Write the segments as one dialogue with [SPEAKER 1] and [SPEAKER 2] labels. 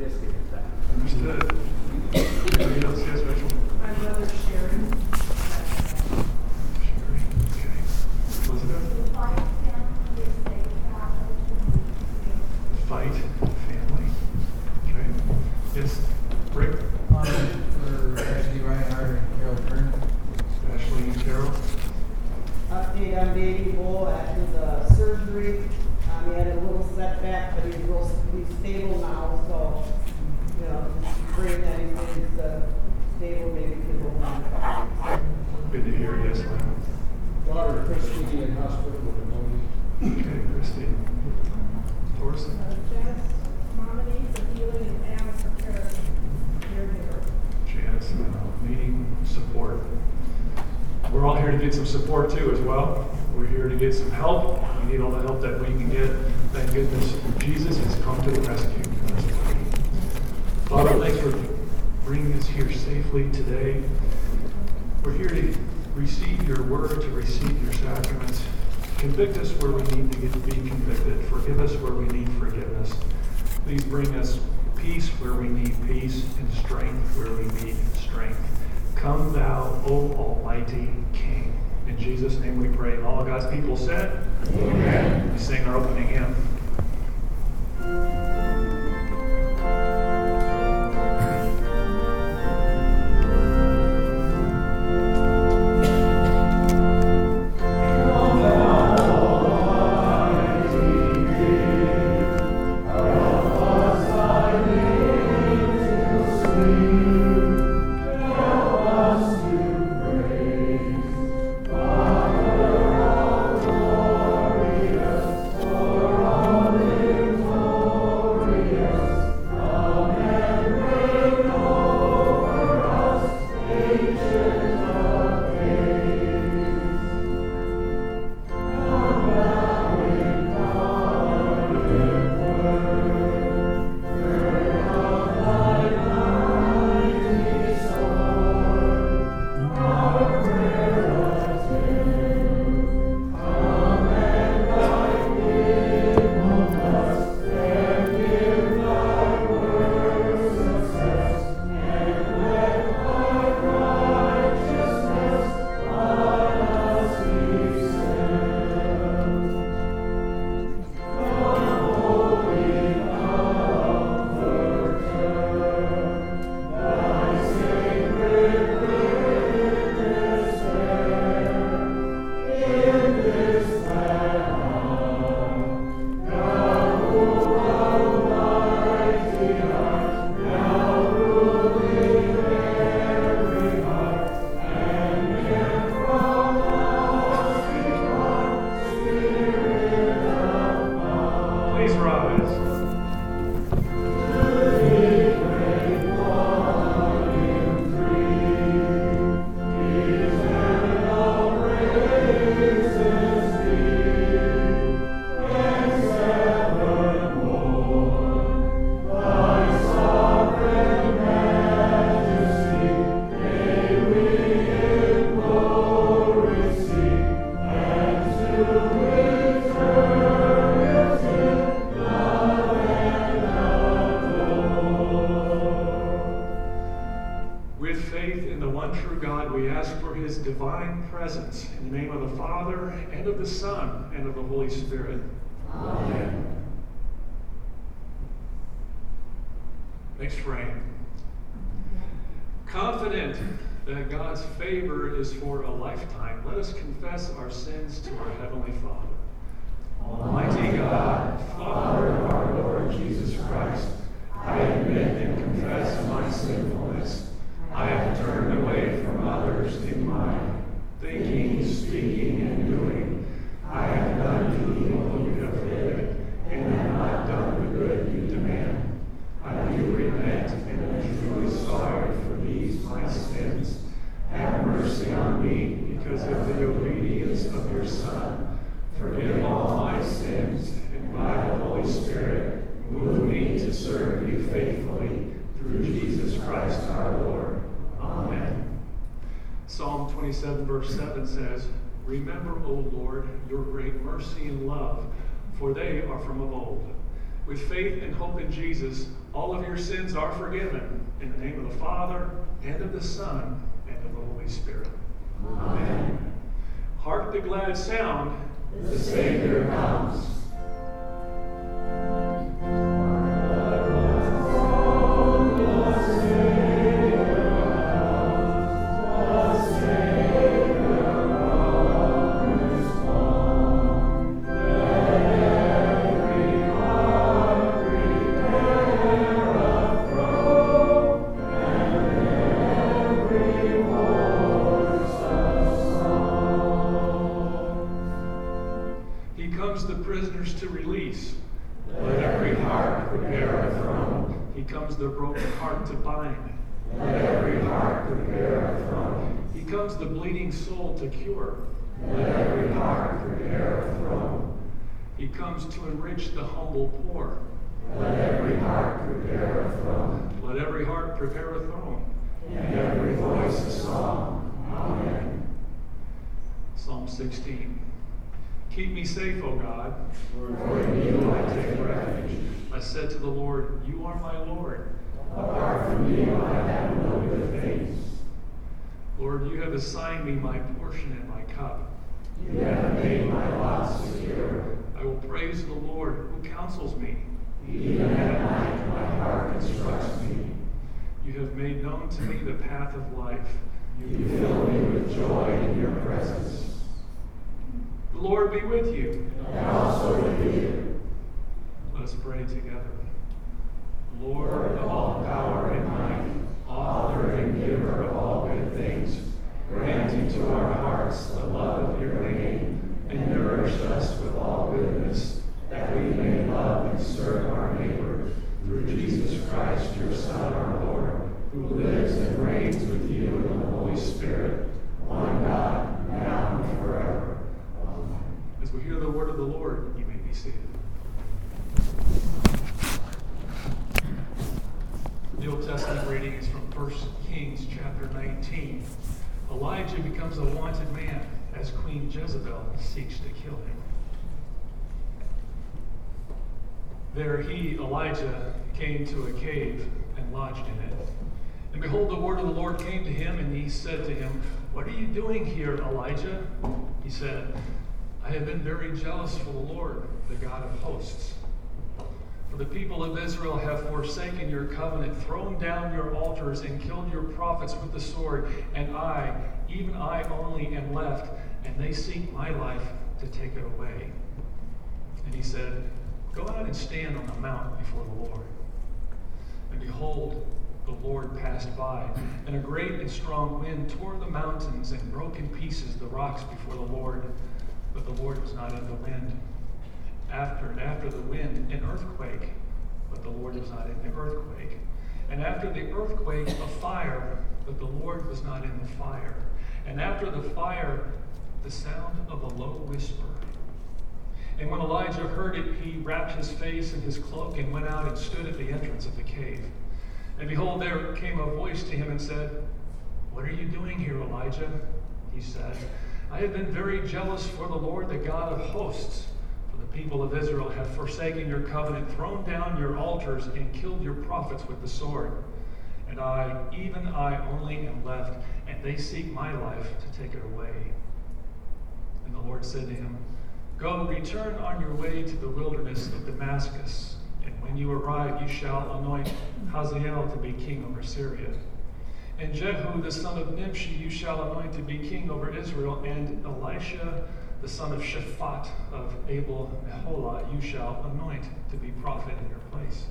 [SPEAKER 1] biscuit is that.
[SPEAKER 2] Understood. Anybody else? Yes, Rachel?
[SPEAKER 3] My brother Sharon.
[SPEAKER 2] Sherry, okay. Elizabeth? Fight family. Okay. Yes, Rick?
[SPEAKER 4] Um, for Ashley Reinhardt and Carol Kern.
[SPEAKER 2] Ashley and Carol?
[SPEAKER 5] Update on baby Bull after the surgery. Um, he had a little setback, but he's real, he's stable now, so, you know, just praying that he stays, uh, stable, maybe can go on.
[SPEAKER 2] Good to hear, yes, Lynn.
[SPEAKER 1] Daughter Christine in hospital with pneumonia.
[SPEAKER 2] Okay, Christy. Thorson?
[SPEAKER 3] Uh, Jess, Mama needs a healing and Alice for care, caregiver.
[SPEAKER 2] Janice, uh, meeting support. We're all here to get some support too as well. We're here to get some help. We need all the help that we can get. Thank goodness Jesus has come to the rescue. Let's pray. Father, thanks for bringing us here safely today. We're here to receive your word, to receive your sacraments. Convict us where we need to get, be convicted. Forgive us where we need forgiveness. Please bring us peace where we need peace and strength where we need strength. Come thou, O Almighty King. In Jesus' name we pray. And all God's people said, Amen. We sing our opening hymn. Father, and of the Son, and of the Holy Spirit. Amen. Next frame. Confident that God's favor is for a lifetime, let us confess our sins to our Heavenly Father. Almighty God, Father of our Lord Jesus Christ, I admit and confess my sinfulness. I have turned away from others in mind, thinking, speaking, and doing. I have done the evil you have forbid, and have not done the good you demand. I do repent and am truly sorry for these my sins. Have mercy on me because of the obedience of your Son. Forgive all my sins, and by the Holy Spirit, move me to serve you faithfully through Jesus Christ our Lord. Amen. Psalm 27, verse 7 says, Remember, O Lord, your great mercy and love, for they are from of old. With faith and hope in Jesus, all of your sins are forgiven. In the name of the Father, and of the Son, and of the Holy Spirit. Amen. Hark the glad sound.
[SPEAKER 6] The Savior comes.
[SPEAKER 2] Soul to cure.
[SPEAKER 6] Let every heart prepare a throne.
[SPEAKER 2] He comes to enrich the humble poor.
[SPEAKER 6] Let every heart prepare a throne.
[SPEAKER 2] Let every heart prepare a throne.
[SPEAKER 6] And every voice a song. Amen.
[SPEAKER 2] Psalm 16. Keep me safe, O God.
[SPEAKER 6] For in you I take refuge.
[SPEAKER 2] I said to the Lord, You are my Lord.
[SPEAKER 6] Apart from you I have no good things.
[SPEAKER 2] Lord, you have assigned me my portion and my cup.
[SPEAKER 6] You have made my lot secure.
[SPEAKER 2] I will praise the Lord who counsels me.
[SPEAKER 6] Even at night my heart instructs me.
[SPEAKER 2] You have made known to me the path of life.
[SPEAKER 6] You fill me with joy in your presence.
[SPEAKER 2] The Lord be with you.
[SPEAKER 6] And also with you.
[SPEAKER 2] Let us pray together. Lord of all power and might,
[SPEAKER 6] author and giver of all grant into our hearts the love of your name, and nourish us with all goodness, that we may love and serve our neighbor through Jesus Christ, your Son, our Lord, who lives and reigns with you in the Holy Spirit, one God, now and forever. Amen.
[SPEAKER 2] As we hear the word of the Lord, you may be seated. The Old Testament reading is from 1 Kings chapter 19. Elijah becomes a wanted man as Queen Jezebel seeks to kill him. There he, Elijah, came to a cave and lodged in it. And behold, the word of the Lord came to him, and he said to him, What are you doing here, Elijah? He said, I have been very jealous for the Lord, the God of hosts. For the people of Israel have forsaken your covenant, thrown down your altars, and killed your prophets with the sword. And I, even I only, am left, and they seek my life to take it away. And he said, Go out and stand on the mount before the Lord. And behold, the Lord passed by, and a great and strong wind tore the mountains and broke in pieces the rocks before the Lord. But the Lord was not in the wind. After and after the wind, an earthquake, but the Lord was not in the earthquake. And after the earthquake, a fire, but the Lord was not in the fire. And after the fire, the sound of a low whisper. And when Elijah heard it, he wrapped his face in his cloak and went out and stood at the entrance of the cave. And behold, there came a voice to him and said, What are you doing here, Elijah? He said, I have been very jealous for the Lord, the God of hosts. People of Israel have forsaken your covenant, thrown down your altars, and killed your prophets with the sword. And I, even I only, am left, and they seek my life to take it away. And the Lord said to him, Go, return on your way to the wilderness of Damascus, and when you arrive, you shall anoint Hazael to be king over Syria. And Jehu, the son of Nimshi, you shall anoint to be king over Israel, and Elisha, the son of Shaphat of Abel Meholah, you shall anoint to be prophet in your place.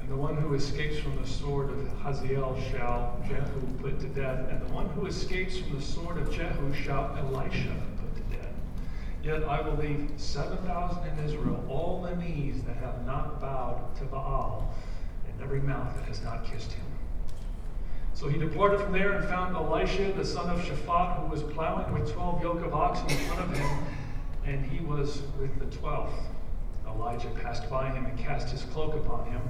[SPEAKER 2] And the one who escapes from the sword of Hazael shall Jehu put to death, and the one who escapes from the sword of Jehu shall Elisha put to death. Yet I will leave 7,000 in Israel, all the knees that have not bowed to Baal, and every mouth that has not kissed him. So he departed from there and found Elisha, the son of Shaphat, who was plowing with 12 yoke of oxen in front of him, and he was with the 12th. Elijah passed by him and cast his cloak upon him.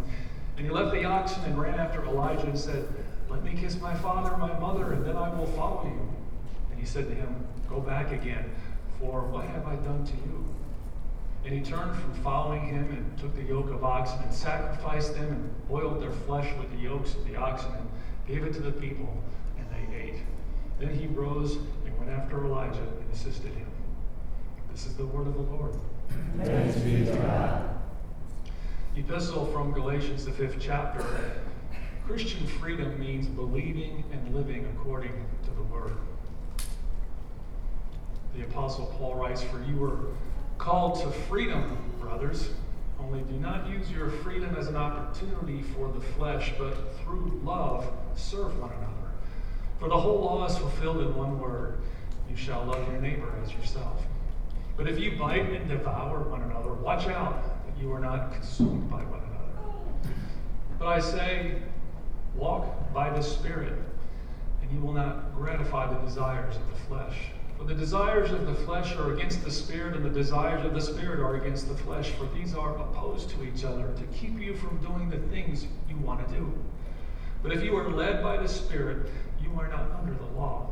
[SPEAKER 2] And he left the oxen and ran after Elijah and said, Let me kiss my father and my mother, and then I will follow you. And he said to him, Go back again, for what have I done to you? And he turned from following him and took the yoke of oxen and sacrificed them and boiled their flesh with the yokes of the oxen and gave it to the people, and they ate. Then he rose and went after Elijah and assisted him. This is the word of the Lord.
[SPEAKER 6] Thanks be to God.
[SPEAKER 2] Epistle from Galatians, the fifth chapter. Christian freedom means believing and living according to the word. The Apostle Paul writes, For you were called to freedom, brothers. Only do not use your freedom as an opportunity for the flesh, but through love serve one another. For the whole law is fulfilled in one word you shall love your neighbor as yourself. But if you bite and devour one another, watch out that you are not consumed by one another. But I say, walk by the Spirit, and you will not gratify the desires of the flesh. For the desires of the flesh are against the Spirit, and the desires of the Spirit are against the flesh, for these are opposed to each other to keep you from doing the things you want to do. But if you are led by the Spirit, you are not under the law.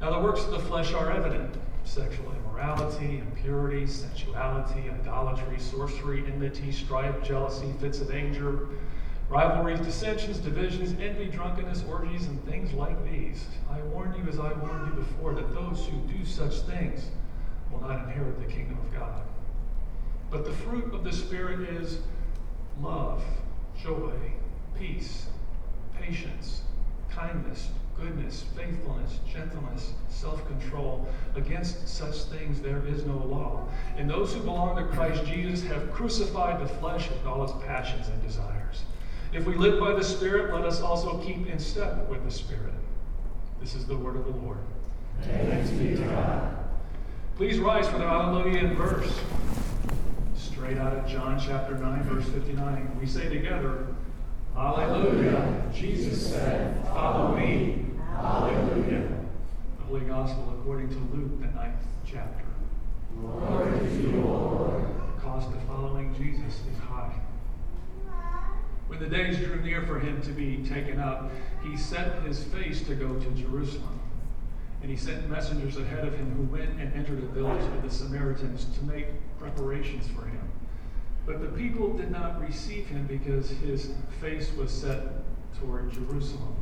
[SPEAKER 2] Now, the works of the flesh are evident sexual immorality, impurity, sensuality, idolatry, sorcery, enmity, strife, jealousy, fits of anger, rivalries, dissensions, divisions, envy, drunkenness, orgies, and things like these. I warn you, as I warned you before, that those who do such things will not inherit the kingdom of God. But the fruit of the Spirit is love, joy, peace, patience, kindness, goodness, faithfulness, gentleness, self control. Against such things there is no law. And those who belong to Christ Jesus have crucified the flesh with all its passions and desires. If we live by the Spirit, let us also keep in step with the Spirit. This is the word of the Lord.
[SPEAKER 6] Thanks be to God.
[SPEAKER 2] Please rise for the Hallelujah verse. Straight out of John chapter 9, verse 59. We say together, Hallelujah.
[SPEAKER 6] Jesus said, Follow me. Hallelujah.
[SPEAKER 2] The Holy Gospel according to Luke, the ninth chapter.
[SPEAKER 6] Glory to you, Lord.
[SPEAKER 2] The cost of following Jesus is. When the days drew near for him to be taken up, he set his face to go to Jerusalem. And he sent messengers ahead of him who went and entered a village of the Samaritans to make preparations for him. But the people did not receive him because his face was set toward Jerusalem.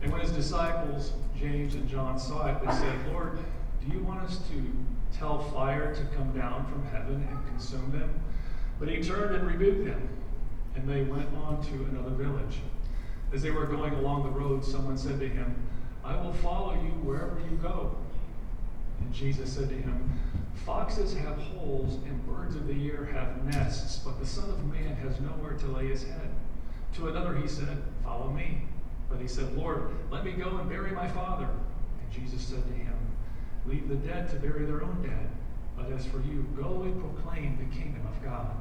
[SPEAKER 2] And when his disciples, James and John, saw it, they said, Lord, do you want us to tell fire to come down from heaven and consume them? But he turned and rebuked them, and they went on to another village. As they were going along the road, someone said to him, I will follow you wherever you go. And Jesus said to him, Foxes have holes and birds of the air have nests, but the Son of Man has nowhere to lay his head. To another he said, Follow me. But he said, Lord, let me go and bury my father. And Jesus said to him, Leave the dead to bury their own dead. But as for you, go and proclaim the kingdom of God.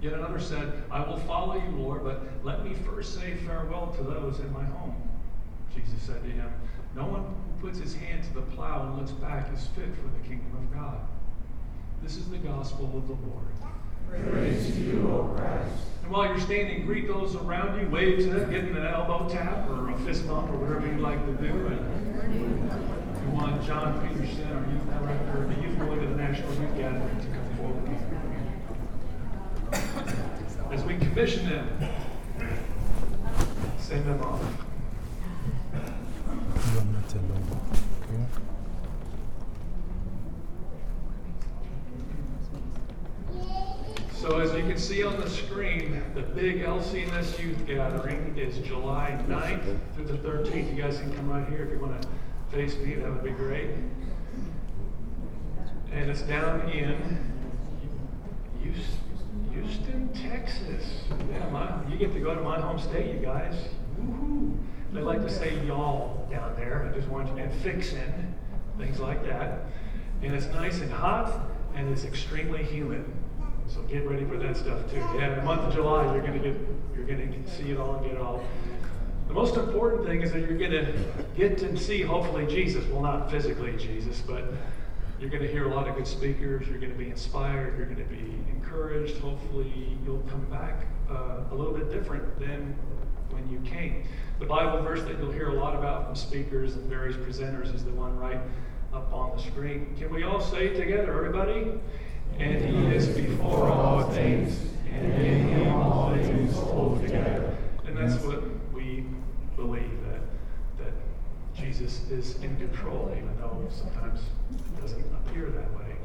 [SPEAKER 2] Yet another said, I will follow you, Lord, but let me first say farewell to those in my home. Jesus said to him, No one who puts his hand to the plow and looks back is fit for the kingdom of God. This is the gospel of the Lord.
[SPEAKER 6] Praise to you, O Christ.
[SPEAKER 2] And while you're standing, greet those around you, wave to them, give them an elbow tap or a fist bump or whatever you like to do. And you want John Peterson, our youth director, the youth going to the National Youth Gathering to come forward. As we commission them, send them off. So as you can see on the screen, the big LCMS Youth Gathering is July 9th through the 13th. You guys can come right here if you want to face me. That would be great. And it's down in Houston, Texas. Yeah, my, you get to go to my home state, you guys. Woohoo! They like to say y'all down there. I just want you and fixin', things like that. And it's nice and hot, and it's extremely humid. So get ready for that stuff too. Yeah, in the month of July, you're gonna get, you're gonna see it all and get it all. The most important thing is that you're gonna get to see hopefully Jesus. Well, not physically Jesus, but you're gonna hear a lot of good speakers. You're gonna be inspired. You're gonna be encouraged. Hopefully, you'll come back uh, a little bit different than when you came. The Bible verse that you'll hear a lot about from speakers and various presenters is the one right up on the screen. Can we all say together, everybody? and he is before all things, and in him all things hold together. And that's what we believe that that Jesus is in control, even though sometimes it doesn't appear that way.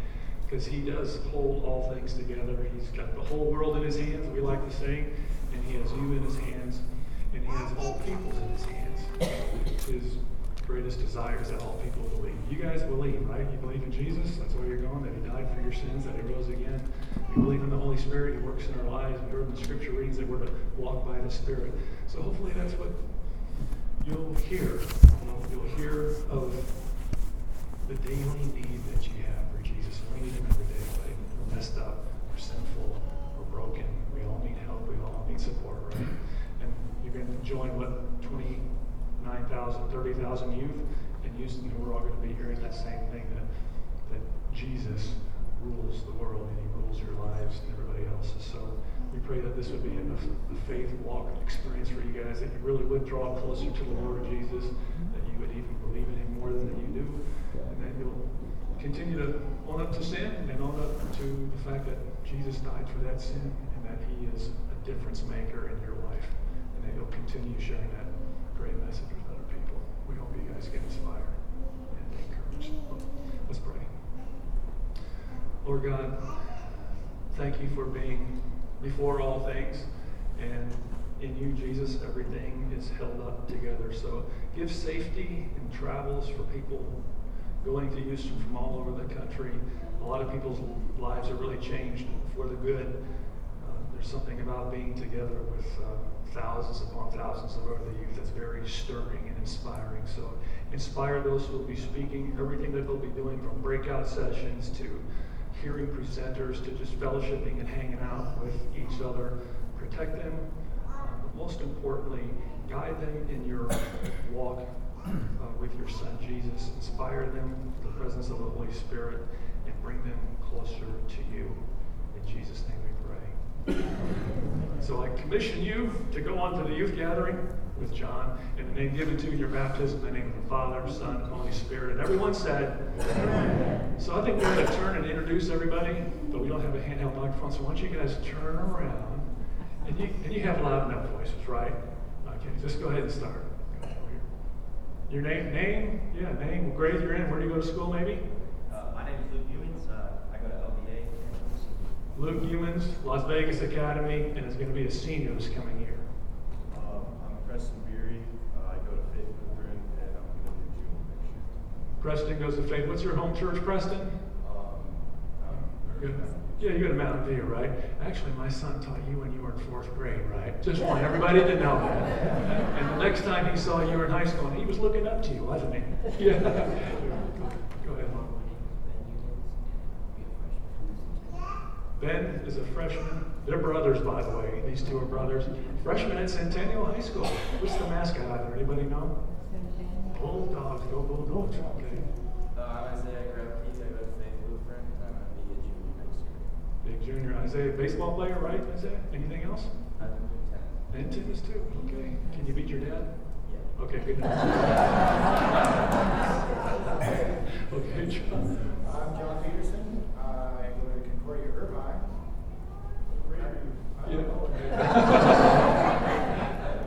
[SPEAKER 2] Because he does hold all things together. He's got the whole world in his hands, we like to say, and he has you in his hands, and he has all peoples in his hands. His greatest desire is that all people believe. You guys believe, right? You believe in Jesus? That's where you're going, that he died for your sins, that he rose again. We believe in the Holy Spirit, he works in our lives. We heard in the scripture readings that we're to walk by the Spirit. So hopefully that's what you'll hear. You'll hear of the daily need that you have for Jesus. We need him every day, buddy. We're messed up, we're sinful, we're broken. We all need help, we all need support, right? And you're going to join what 29,000, 30,000 youth in Houston we're all going to be hearing that same thing that that Jesus rules the world and he rules your lives and everybody else's. So we pray that this would be a, a faith walk experience for you guys, that you really would draw closer to the Lord Jesus, that you even believe in more than you do, and that you'll continue to own up to sin and own up to the fact that Jesus died for that sin and that he is a difference maker in your life, and that you'll continue sharing that great message with other people. We hope you guys get inspired and encouraged. Let's pray. Lord God, thank you for being before all things. And in you, Jesus, everything is held up together. So give safety and travels for people going to Houston from all over the country. A lot of people's lives are really changed for the good. Uh, there's something about being together with uh, thousands upon thousands of other youth that's very stirring and inspiring. So inspire those who will be speaking, everything that they'll be doing from breakout sessions to hearing presenters to just fellowshipping and hanging out with each other. Protect them. Most importantly, guide them in your walk uh, with your son Jesus. Inspire them with the presence of the Holy Spirit and bring them closer to you. In Jesus' name we pray. So I commission you to go on to the youth gathering with John and the name given to you in your baptism, in the name of the Father, Son, and Holy Spirit. And everyone said, Amen. So I think we're going to turn and introduce everybody, but we don't have a handheld microphone, so why don't you guys turn around? And you, and you have loud enough voices, right? Okay, just go ahead and start. Your name, name, yeah, name, what grade you're in, where do you go to school maybe?
[SPEAKER 7] Uh, my name is Luke Humans. Uh, I go to LVA.
[SPEAKER 2] Luke Humans, Las Vegas Academy, and it's going to be a senior this coming year.
[SPEAKER 7] Um, I'm Preston Beery. Uh, I go to Faith Lutheran, and I'm going to be a junior next year.
[SPEAKER 2] Preston goes to faith. What's your home church, Preston?
[SPEAKER 7] Um, um,
[SPEAKER 2] Good. Yeah, you go to Mountain View, right? Actually, my son taught you when you were in fourth grade, right? Just want everybody to know that. And the next time he saw you were in high school, he was looking up to you, wasn't he? Yeah. Go ahead, Mom. Ben is a freshman. They're brothers, by the way. These two are brothers. Freshman at Centennial High School. What's the mascot out there? Anybody know? Bulldogs. Go Bulldogs. Okay.
[SPEAKER 7] Uh, I'm Isaiah Grabke. I go to Faith Lutheran, and I'm going to be a junior next year.
[SPEAKER 2] Big junior. Isaiah, baseball player, right? Isaiah? Anything else?
[SPEAKER 7] I'm doing tennis.
[SPEAKER 2] And tennis too. Okay. Can you beat your dad?
[SPEAKER 7] Yeah.
[SPEAKER 2] Okay, good. okay, John.
[SPEAKER 1] I'm John Peterson. I go to Concordia Irvine. I don't know. I've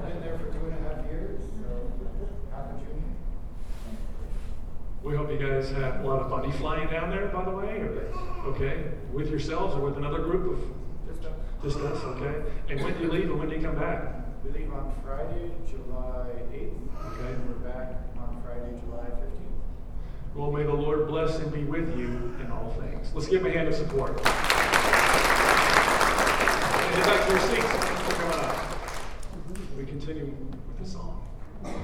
[SPEAKER 1] been there for two and a half years, so half a junior.
[SPEAKER 2] We hope you guys have a lot of fun. You flying down there, by the way? Or, okay, with yourselves or with another group of
[SPEAKER 1] Just, uh,
[SPEAKER 2] just us? Okay. And when do you leave and when do you come back?
[SPEAKER 1] we leave on Friday, July eighth.
[SPEAKER 2] Okay.
[SPEAKER 1] And we're back on Friday, July fifteenth.
[SPEAKER 2] Well, may the Lord bless and be with you in all things. Let's give him a hand of support. And get back to your seats. Thanks for coming up. We continue with the song. And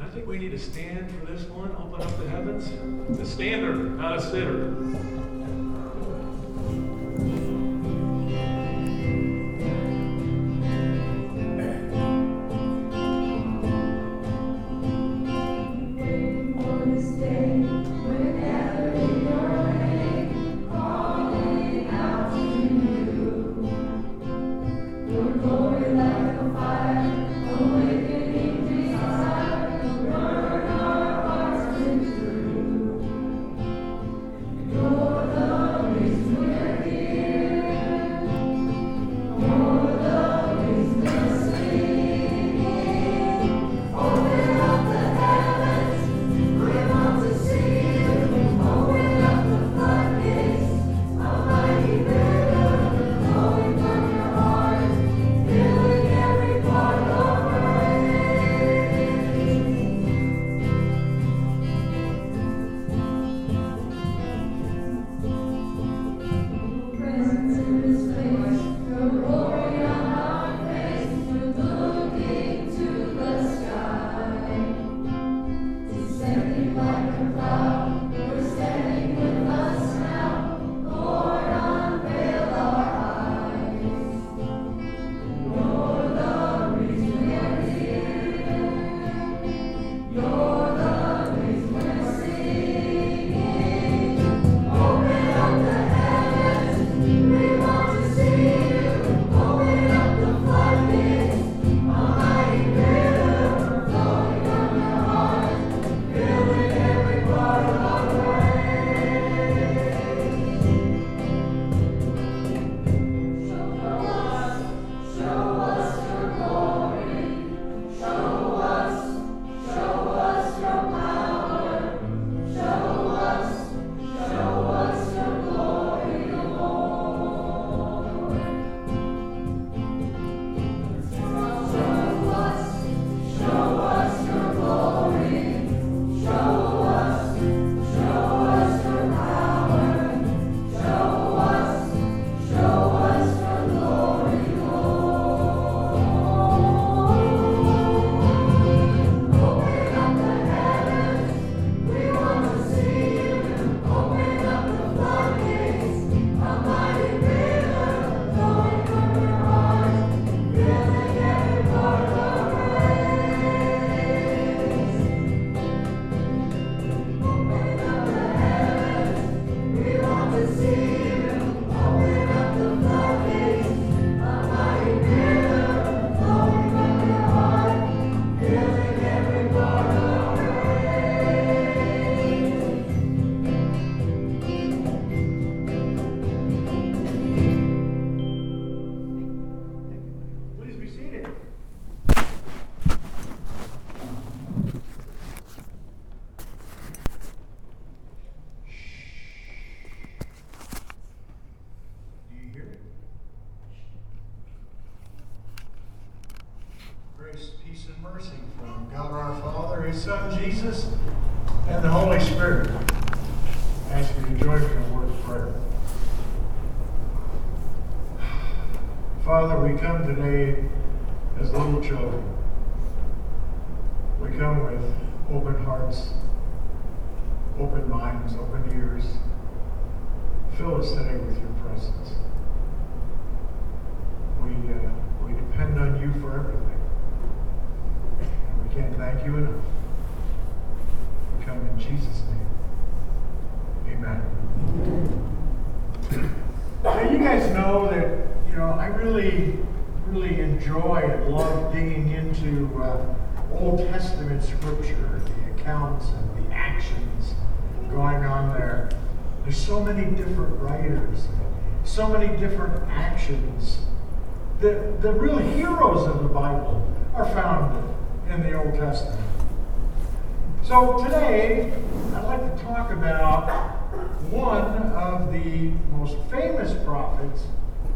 [SPEAKER 2] I think we need to stand for this one. Open up the heavens. The stander, not a sitter.
[SPEAKER 8] Come today as little children. We come with open hearts, open minds, open ears. Fill us today with your presence. We, uh, we depend on you for everything. And we can't thank you enough. We come in Jesus' name. Amen. Now, you guys know that, you know, I really, really enjoy and love digging into uh, Old Testament scripture, the accounts and the actions going on there. There's so many different writers, so many different actions. The, the real heroes of the Bible are found in the Old Testament. So today, I'd like to talk about one of the most famous prophets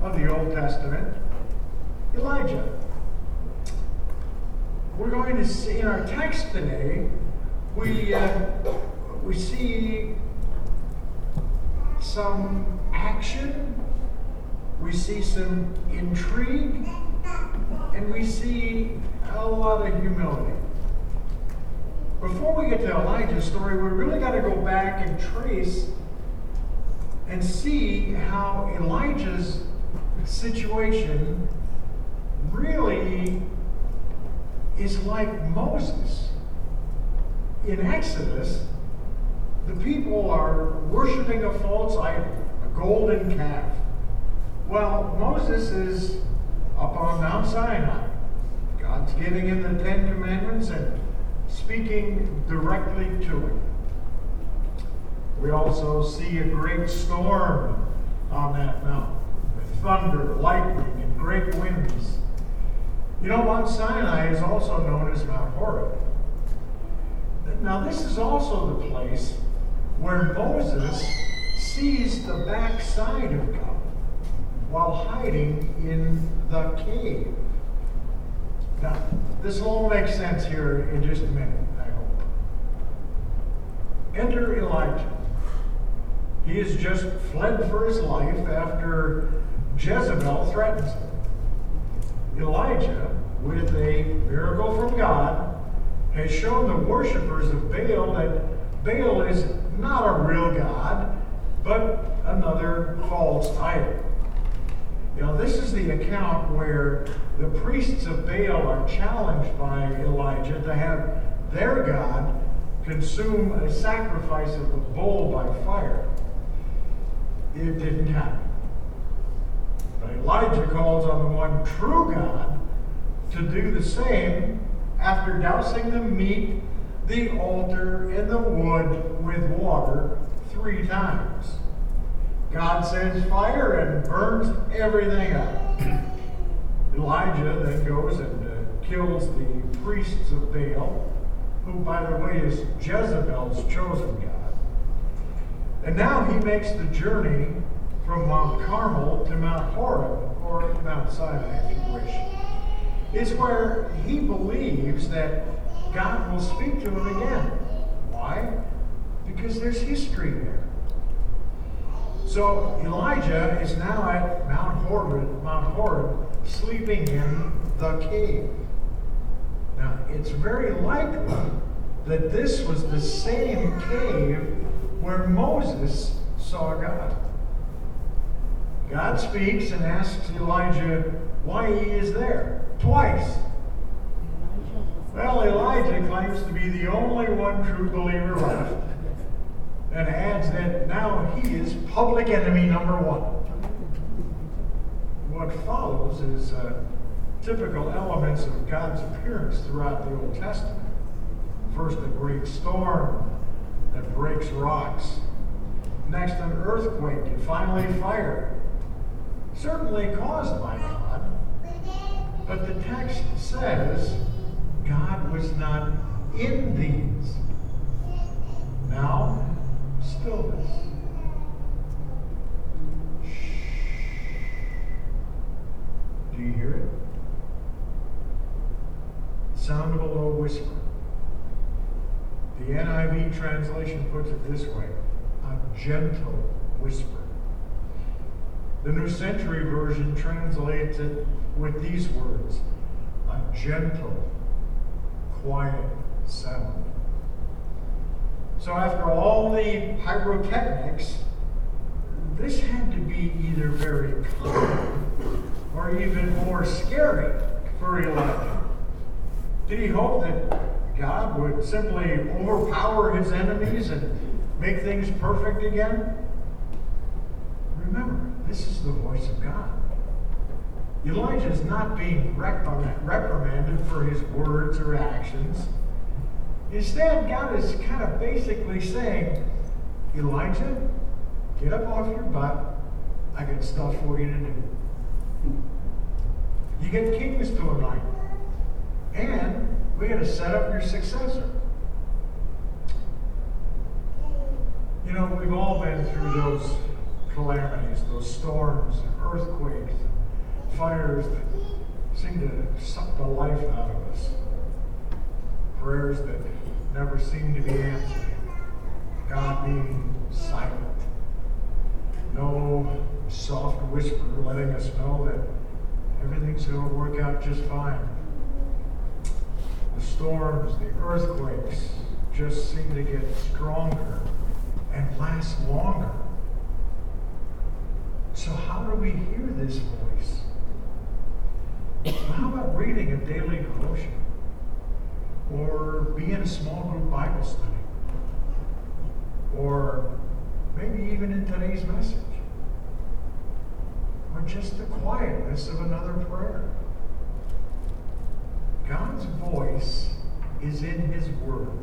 [SPEAKER 8] of the Old Testament, Elijah. We're going to see in our text today, we, uh, we see some action, we see some intrigue, and we see a lot of humility. Before we get to Elijah's story, we really got to go back and trace and see how Elijah's situation really is like Moses. In Exodus, the people are worshiping a false idol, a golden calf. Well, Moses is up on Mount Sinai. God's giving him the Ten Commandments and speaking directly to him. We also see a great storm on that mountain with thunder, lightning, and great winds. You know, Mount Sinai is also known as Mount Horeb. Now, this is also the place where Moses sees the backside of God while hiding in the cave. Now, this will all make sense here in just a minute, I hope. Enter Elijah. He has just fled for his life after Jezebel threatens him. Elijah, with a miracle from God, has shown the worshippers of Baal that Baal is not a real God, but another false idol. Now, this is the account where the priests of Baal are challenged by Elijah to have their God consume a sacrifice of a bull by fire. It didn't happen. But Elijah calls on the one true God to do the same after dousing the meat, the altar, and the wood with water three times. God sends fire and burns everything up. Elijah then goes and uh, kills the priests of Baal, who, by the way, is Jezebel's chosen God. And now he makes the journey from Mount Carmel to Mount Horeb, or Mount Sinai, if you wish. It's where he believes that God will speak to him again. Why? Because there's history there. So Elijah is now at Mount Horeb, Mount Horeb, sleeping in the cave. Now, it's very likely that this was the same cave where Moses saw God. God speaks and asks Elijah why he is there twice. Well, Elijah claims to be the only one true believer left and adds that now he is public enemy number one. What follows is uh, typical elements of God's appearance throughout the Old Testament. First, a great storm that breaks rocks. Next, an earthquake, and finally, fire. Certainly caused by God, but the text says God was not in these. Now, stillness. Do you hear it? Sound of a low whisper. The NIV translation puts it this way a gentle whisper. The New Century Version translates it with these words a gentle, quiet sound. So, after all the pyrotechnics, this had to be either very calm or even more scary for Elijah. Did he hope that God would simply overpower his enemies and make things perfect again? Remember, this is the voice of God. Elijah is not being reprimanded for his words or actions. Instead, God is kind of basically saying, Elijah, get up off your butt. I got stuff for you to do. You get kings to anoint. And we got to set up your successor. You know, we've all been through those calamities, those storms, earthquakes, fires that seem to suck the life out of us. Prayers that never seem to be answered. God being silent. No soft whisper letting us know that everything's going to work out just fine. The storms, the earthquakes just seem to get stronger and last longer. How do we hear this voice? How about reading a daily devotion? Or be in a small group Bible study? Or maybe even in today's message? Or just the quietness of another prayer? God's voice is in His Word.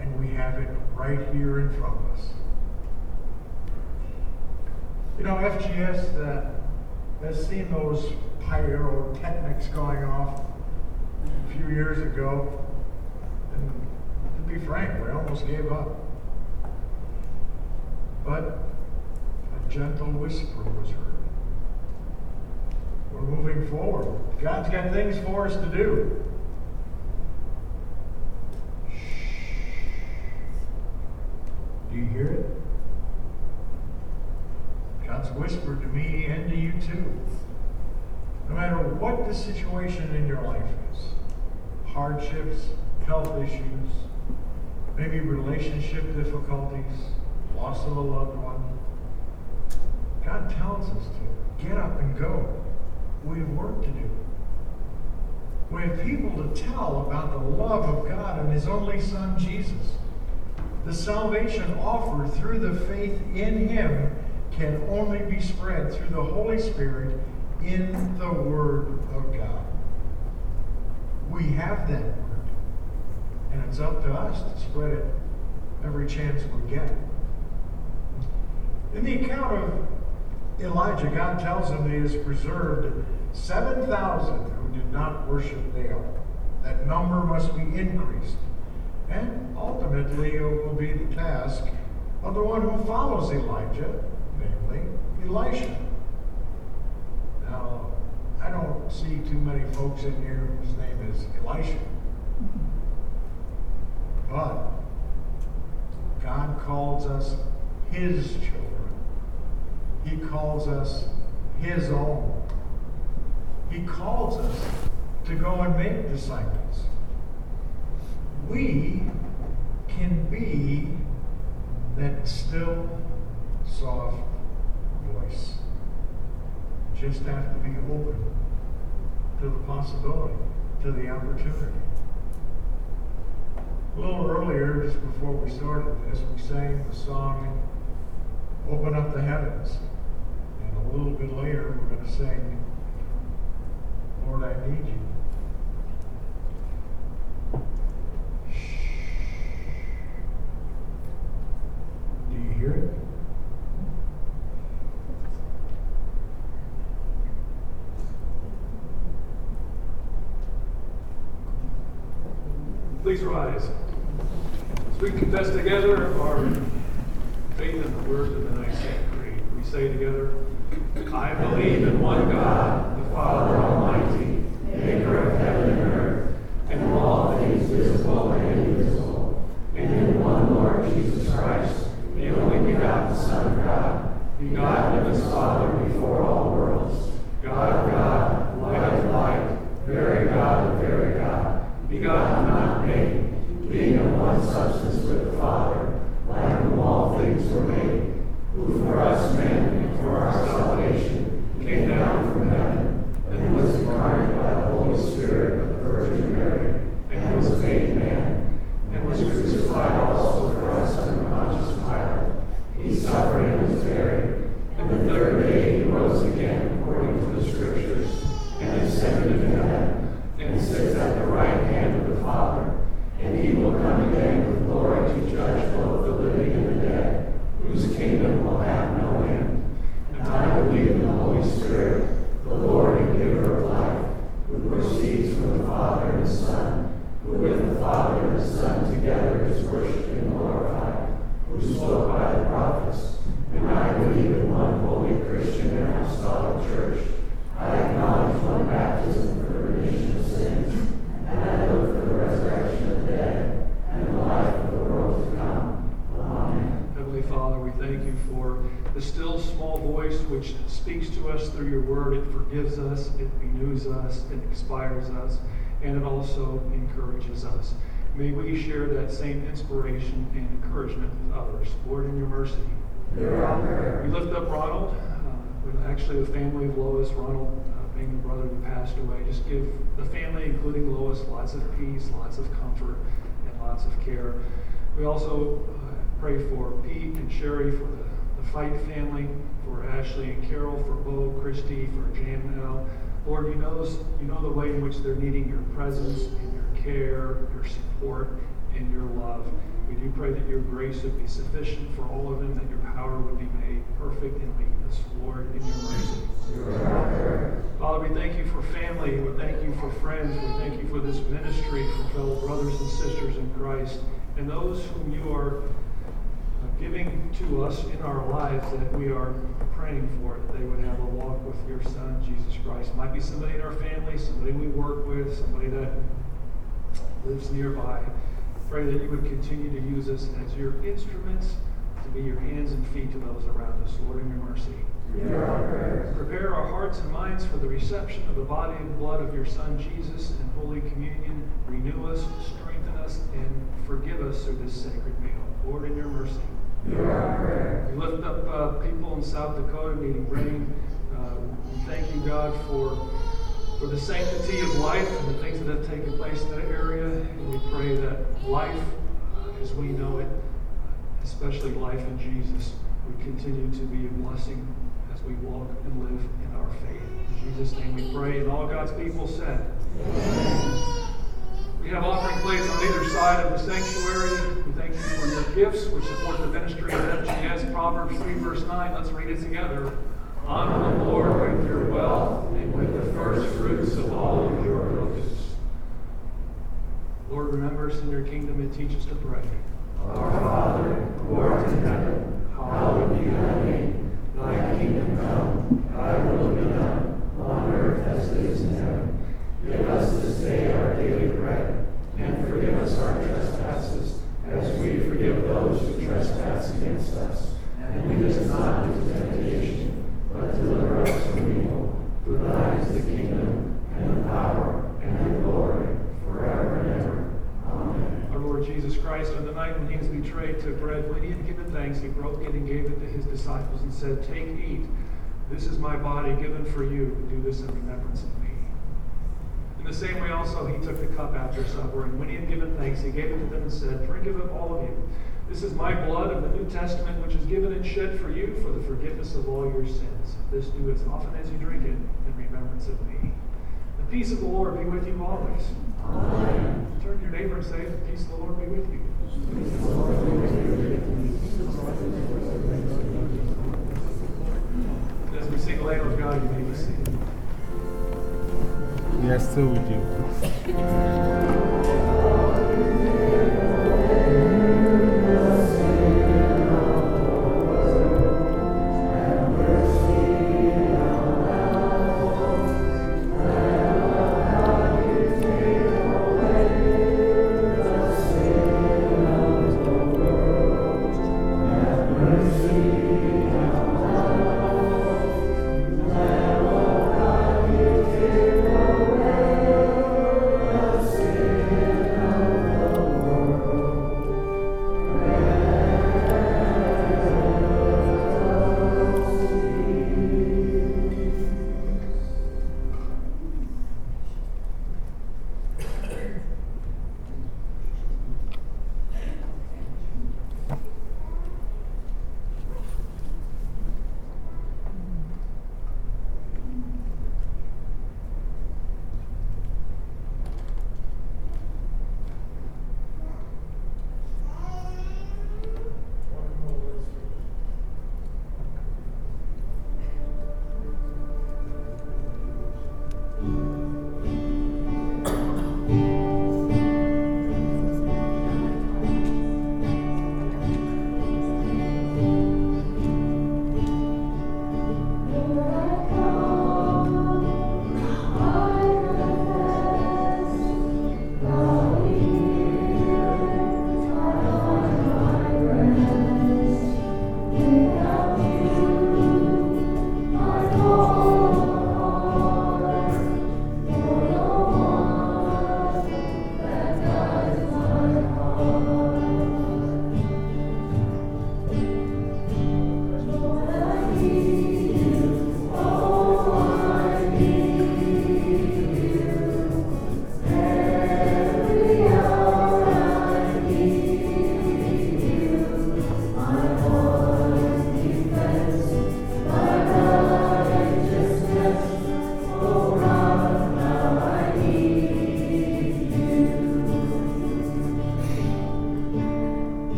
[SPEAKER 8] And we have it right here in front of us. You know, FGS uh, has seen those pyrotechnics going off a few years ago. And to be frank, we almost gave up. But a gentle whisper was heard. We're moving forward. God's got things for us to do. Do you hear it? God's whispered to me and to you too. No matter what the situation in your life is hardships, health issues, maybe relationship difficulties, loss of a loved one God tells us to get up and go. We have work to do. We have people to tell about the love of God and His only Son, Jesus. The salvation offered through the faith in Him can only be spread through the Holy Spirit in the Word of God. We have that Word, and it's up to us to spread it every chance we get. In the account of Elijah, God tells him that he has preserved 7,000 who did not worship Baal. That number must be increased. And ultimately, it will be the task of the one who follows Elijah, namely Elisha. Now, I don't see too many folks in here whose name is Elisha. Mm-hmm. But God calls us His children. He calls us His own. He calls us to go and make disciples. We can be that still, soft voice. Just have to be open to the possibility, to the opportunity. A little earlier, just before we started this, we sang the song Open Up the Heavens. And a little bit later, we're going to sing Lord, I need you. Do you hear it?
[SPEAKER 2] Please rise. As we confess together our faith in the words of the Nicene Creed, we say together, I believe in one God, the Father Almighty, maker of heaven and earth
[SPEAKER 6] begotten of his Father before all worlds, God of God, light of light, very God of very God, begotten not made, being of one substance with the Father, by whom all things were made, who for us men and for our salvation came down from heaven, and was incarnate by the Holy Spirit of the Virgin Mary, and was made man, and was crucified also for us under Pontius Pilate. He suffered and was buried, and the third day he rose again according to the Scriptures, and ascended into heaven, and sits at the right hand of the Father. And he will come again with glory to judge both the living and the dead, whose kingdom will have no end. And I believe in the Holy Spirit, the Lord and giver of life, who proceeds from the Father and the Son, who with the Father and the Son together is worshipped and glorified, who spoke by the prophets. And I believe in one holy Christian and apostolic church. I acknowledge one baptism for the remission of sins, and I look for the resurrection of the dead and the life of the world to come. Amen.
[SPEAKER 2] Heavenly Father, we thank you for the still small voice which speaks to us through your word. It forgives us, it renews us, it inspires us, and it also encourages us. May we share that same inspiration and encouragement with others. Lord, in your mercy. We lift up Ronald, uh, actually the family of Lois. Ronald, uh, being the brother who passed away, just give the family, including Lois, lots of peace, lots of comfort, and lots of care. We also uh, pray for Pete and Sherry, for the, Fight family, for Ashley and Carol, for Bo, Christy, for Jan. Lord, you know, you know the way in which they're needing your presence and your care, your support, and your love. We do pray that your grace would be sufficient for all of them, that your power would be made perfect in weakness. Lord, in your mercy. Father, we thank you for family. We thank you for friends. We thank you for this ministry, for fellow brothers and sisters in Christ, and those whom you are giving to us in our lives that we are praying for, that they would have a walk with your Son, Jesus Christ. Might be somebody in our family, somebody we work with, somebody that lives nearby. Pray that you would continue to use us as your instruments to be your hands and feet to those around us. Lord, in your mercy. Prepare our hearts and minds for the reception of the body and blood of your Son, Jesus, in Holy Communion. Renew us, strengthen us, and forgive us through this sacred meal. Lord, in your mercy. We lift up uh, people in South Dakota needing rain. Uh, we thank you, God, for for the sanctity of life and the things that have taken place in that area. And we pray that life, uh, as we know it, especially life in Jesus, would continue to be a blessing as we walk and live in our faith. In Jesus' name we pray, and all God's people said. We have offering plates on either side of the sanctuary. We thank you for your gifts, which support the ministry of FGS. Proverbs 3, verse 9. Let's read it together. Honor the Lord with your wealth and with the first fruits of all of your produce. Lord, remember us in your kingdom and teach us to pray.
[SPEAKER 6] Our Father, who art in heaven, hallowed be thy name. Thy kingdom come, thy will be done, on earth as it is in heaven. Give us this day our daily bread, and forgive us our trespasses, as we forgive those who trespass against us. And lead us not into temptation, but deliver us from evil. For thine is the kingdom, and the power, and the glory, forever and ever. Amen.
[SPEAKER 2] Our Lord Jesus Christ, on the night when he was betrayed, took bread. When he had given thanks, he broke it and gave it to his disciples and said, Take, eat. This is my body given for you. Do this in remembrance of me. In the same way also he took the cup after supper, and when he had given thanks, he gave it to them and said, Drink of it, all of you. This is my blood of the New Testament, which is given and shed for you for the forgiveness of all your sins. This do as often as you drink it in remembrance of me. The peace of the Lord be with you always.
[SPEAKER 6] Amen.
[SPEAKER 2] Turn to your neighbor and say, The peace of the Lord be with you. As we sing Lamb of God, you may be seated.
[SPEAKER 9] We are still with you.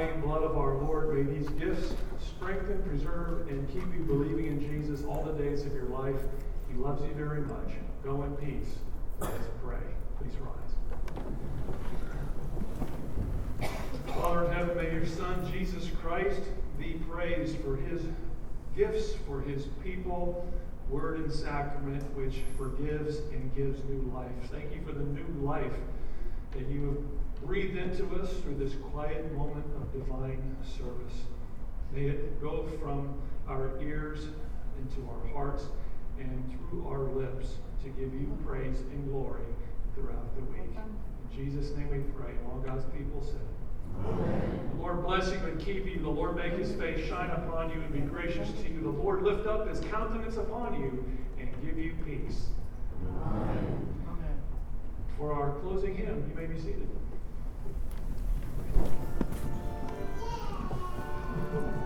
[SPEAKER 6] body
[SPEAKER 2] and blood of our Lord, may these gifts strengthen, preserve, and keep you believing in Jesus all the days of your life. He loves you very much. Go in peace. Let us pray. Please rise. Father in heaven, may your Son, Jesus Christ, be praised for his gifts for his people, word and sacrament, which forgives and gives new life. Thank you for the new life that you have breathed into us through this quiet moment of divine service. May it go from our ears into our hearts and through our lips to give you praise and glory throughout the week. In Jesus' name we pray. All God's people said. Amen. The Lord bless you and keep you. The Lord make his face shine upon you and be gracious to you. The Lord lift up his countenance upon you and give you peace. Amen. For our closing hymn, you may be seated. やった!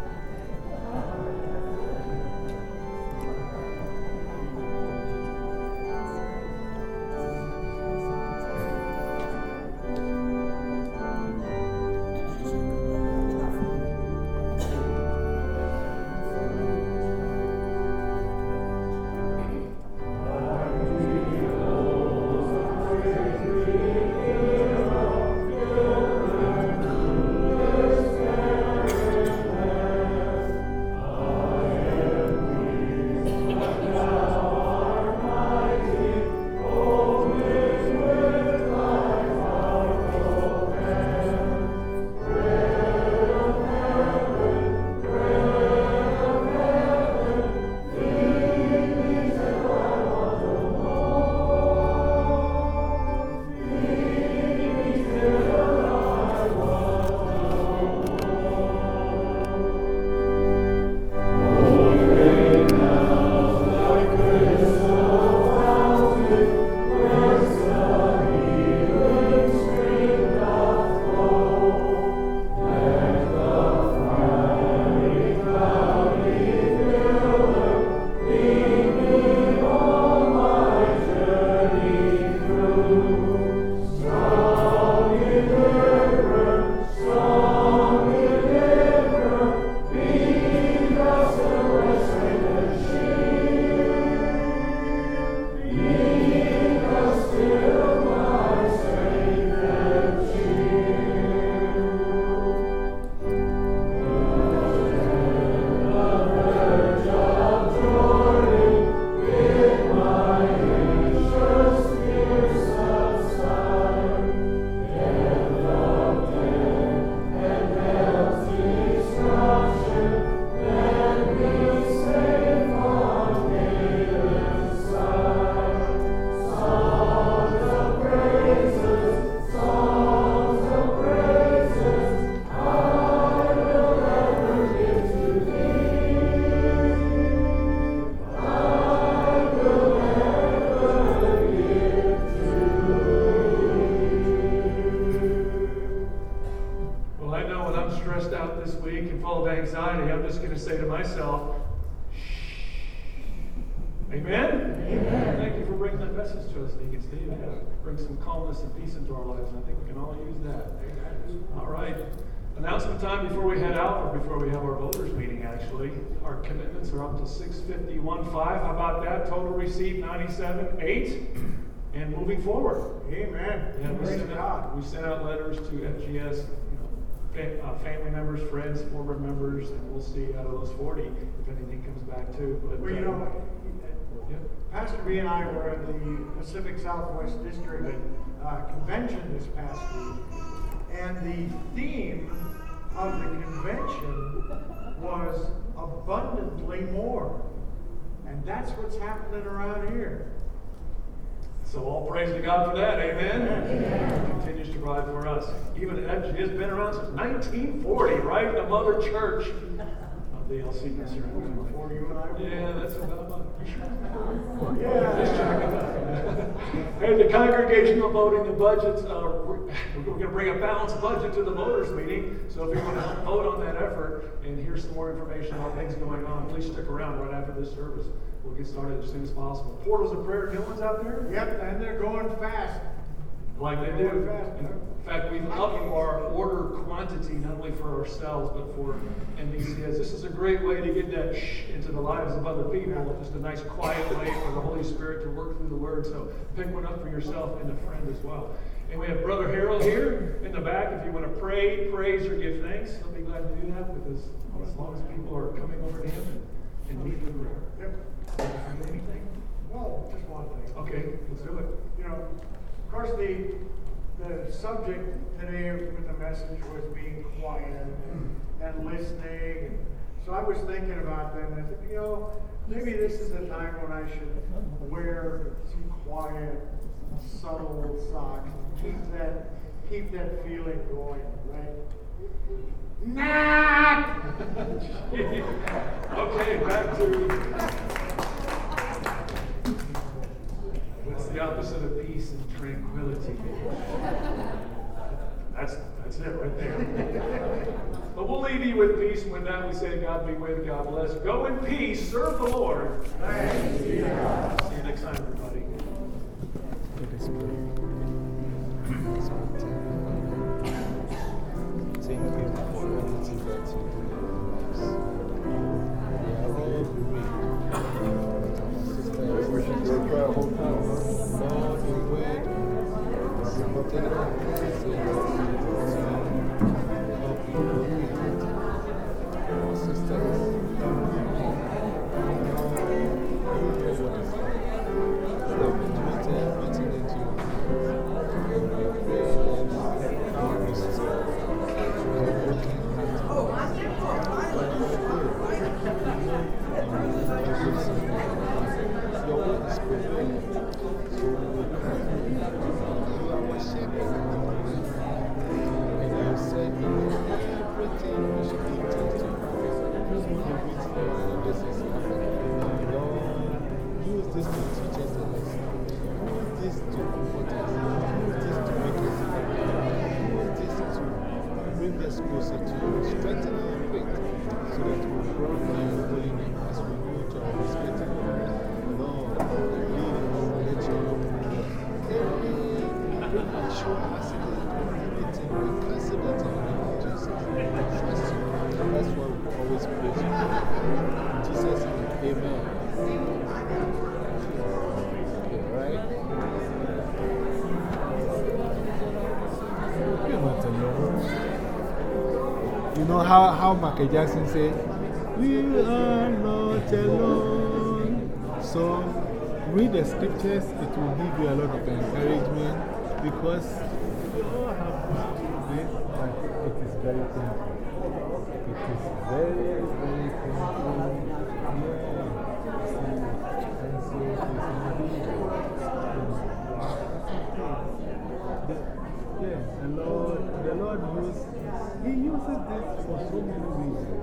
[SPEAKER 2] We can all use that. All right. Announcement time before we head out or before we have our voters meeting, actually. Our commitments are up to 651.5. How about that? Total received 97.8. And moving forward.
[SPEAKER 8] Amen. Yeah, we,
[SPEAKER 2] sent out letters to FGS, you uh, family members, friends, former members, and we'll see out of those 40 if anything comes back too.
[SPEAKER 8] But, well, you uh, know, yeah. Pastor B and I were at the Pacific Southwest District uh, convention this past week, and the theme of the convention was abundantly more. And that's what's happening around here.
[SPEAKER 2] So all praise to God for that. Amen. Amen. Continues to provide for us. Even FG has been around since 1940, right? The mother church of the LC concern.
[SPEAKER 8] Before you and I
[SPEAKER 2] Yeah, that's about Yeah. Just checking And the congregational voting, the budgets, uh, we're, we're going to bring a balanced budget to the voters meeting. So if you want to vote on that effort and hear some more information on things going on, please stick around right after this service. We'll get started as soon as possible. Portals of prayer, new out there?
[SPEAKER 8] Yep, and they're going fast.
[SPEAKER 2] Like they
[SPEAKER 8] do.
[SPEAKER 2] Fast. In fact, we've upped our order quantity not only for ourselves but for NBCS. This is a great way to get that shh into the lives of other people. Just a nice, quiet way for the Holy Spirit to work through the Word. So pick one up for yourself and a friend as well. And we have Brother Harold here in the back. If you want to pray, praise, or give thanks, I'll be glad to do that because as long as people are coming over to Him and, and need the prayer.
[SPEAKER 8] Yep.
[SPEAKER 2] Anything?
[SPEAKER 8] Well, just one thing.
[SPEAKER 2] Okay, let's do it.
[SPEAKER 8] You know, of course, the, the subject today with the message was being quiet and hmm. listening. So I was thinking about that, and I said, you know, maybe this is the time when I should uh-huh. wear some quiet, subtle socks. Keep that, keep that feeling going, right? Not!
[SPEAKER 2] okay, back to. The opposite of peace and tranquility? That's that's it right there. but we'll leave you with peace. And with that, we say, God be with, God bless. Go in peace. Serve the Lord.
[SPEAKER 8] Thanks.
[SPEAKER 2] See you next time, everybody.
[SPEAKER 9] Closer to you. Strengthen our faith so that we will in your as we go to our respective homes. Lord, lead us, let your done. Every premature accident, anything, we cancel it in the name of Jesus. Trust you. That's why we always praise you. You know how, how Michael Jackson said, We are not alone. So, read the scriptures, it will give you a lot of encouragement because we all have this, but it is very painful. It is very, very painful. Yeah. And so maybe. The, yeah, the Lord, the Lord uses, He uses this for so many reasons.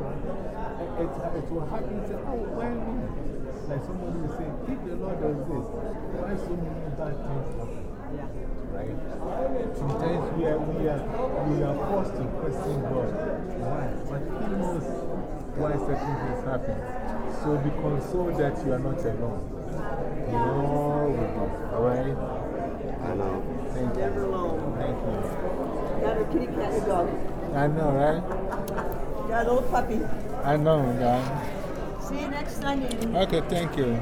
[SPEAKER 9] It, it, it will happen, say, oh, why me? Like somebody will say, if the Lord does this, why so many bad things happen? Right? Sometimes we are, we, are, we are forced to question God. Why? But He knows why certain things happen. So be consoled that you are not alone. You know, with us, alright? I know. Thank you.
[SPEAKER 10] Never alone.
[SPEAKER 9] Thank you.
[SPEAKER 10] Got a kitty cat and dog.
[SPEAKER 9] I know, right?
[SPEAKER 10] You got a little puppy.
[SPEAKER 9] I know, yeah.
[SPEAKER 10] See you next Sunday.
[SPEAKER 9] Okay, thank you.